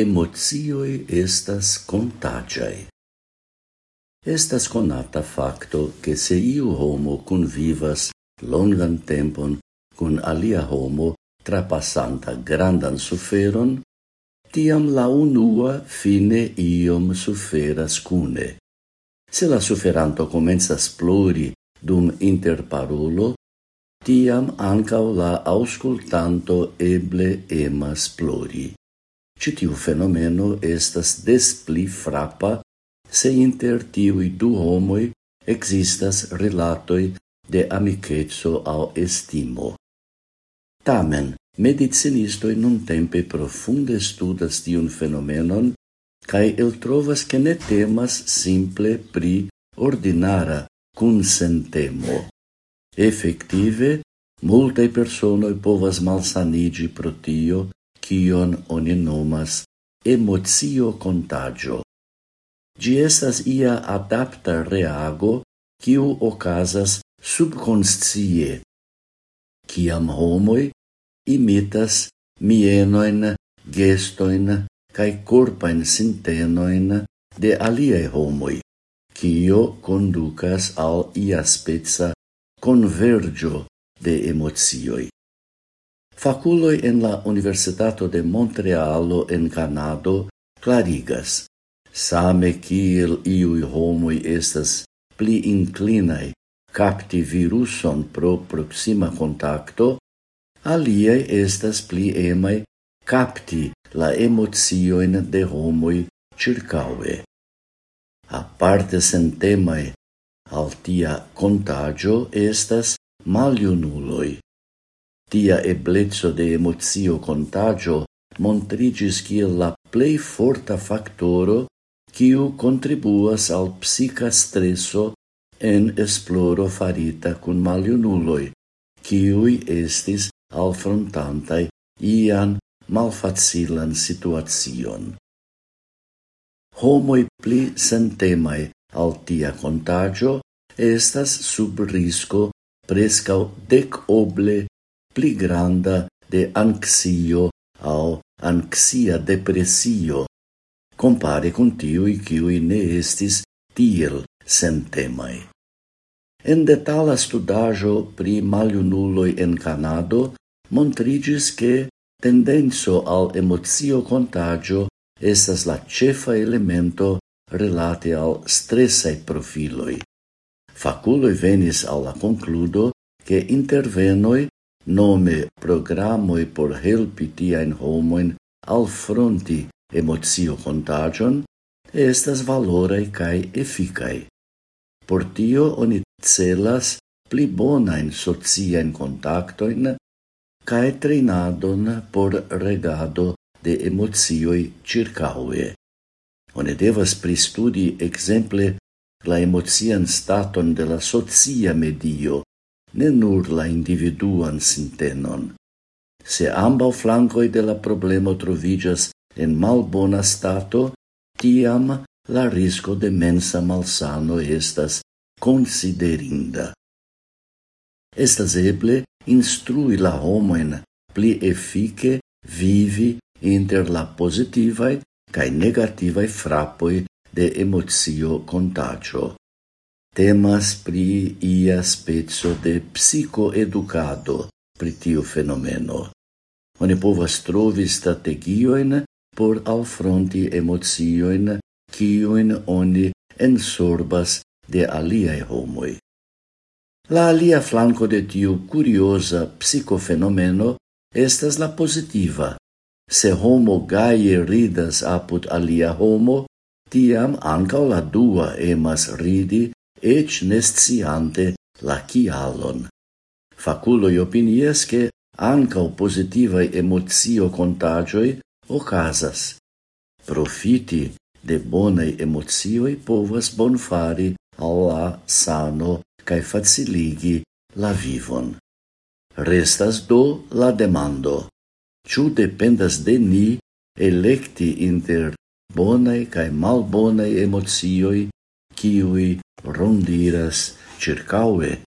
emozioi estas contagiae. Estas conata facto che se iu homo convivas longan tempon con alia homo trapassanta grandan suferon, tiam la unua fine iom suferas cune. Se la suferanto comenzas plori dum interparulo, tiam ancau la auscultanto eble emas plori. Ĉi fenomeno estas des pli frapa se inter tiui du homoi existas relatoi de amicetso au estimo. Tamen, medicinistoi nun tempe profunde studas tiun fenomenon cae el trovas che ne temas simple pri ordinara kunsentemo. Effective, multe personoi povas malsanigi pro tio, kion oni nomas emocio contagio. Gi estas ia adapta reago kiu okazas subconscie, kiam homoi imitas mienoin, gestoin cae corpain sintenoin de aliei homoi, kio conducas al ia spezza convergio de emozioi faculoi en la Universitato de Montrealo en Canado clarigas, same kiel iui homoi estas pli inclinai capti viruson pro proxima contacto, aliei estas pli emai capti la emozioin de homoi circaue. A parte sentemae al tia contagio estas maliunulo. Tia eblezzo de emozio contagio montrigis kiel la plei forta factoro kiu contribuas al psica stresso en esploro farita cun maliunuloi, kiui estis alfrontantai ian malfacilan situacion. Homoi pli sentemai al tia contagio estas sub risco prescau dec oble pli granda de anxio au anxia depressio, compare con tiui ciui ne estis tiel sentemai. En detala studajo pri maliunulloi en Canado montrigis che tendenzo al emozio contagio estas la cefa elemento relate al stressai profiloi. Faculoi venis alla concludo che intervenoi nome programoi por helpi tiajn al fronti emocio contagion, estas valorai cae efficai. Por tio oni celas pli bonain sociaen contactoin cae trejnadon por regado de emocioj circaue. Oni devas pristudi exemple la emocian staton de la socia medio ne nur la individuan sintenon. Se ambau flancoi de la problemo trovigas en malbona stato, tiam la risco de mensa malsano estas considerinda. Estas eble instrui la homoen pli efike vivi inter la positivae cae negativae frappoi de emozio contagio. Temas pri ia spezzo de psicoeducado pri tiu fenomeno. Oni povas trovi strategioin por alfronti emocioin kiuin oni ensorbas de aliae homoi. La alia flanco de tiu curiosa psicofenomeno estas la positiva. Se homo gaie ridas apud alia homo, tiam ancao la dua emas ridi ec nesciante la cialon. Faculoi opinies che ancau positivae emozio contagioi ocasas. Profiti de bonei emozioi povas bonfari alla sano cae faciligi la vivon. Restas do la demando. Ciu dependas de ni electi inter bonae cae malbonae emozioi, kiui rondiras circaue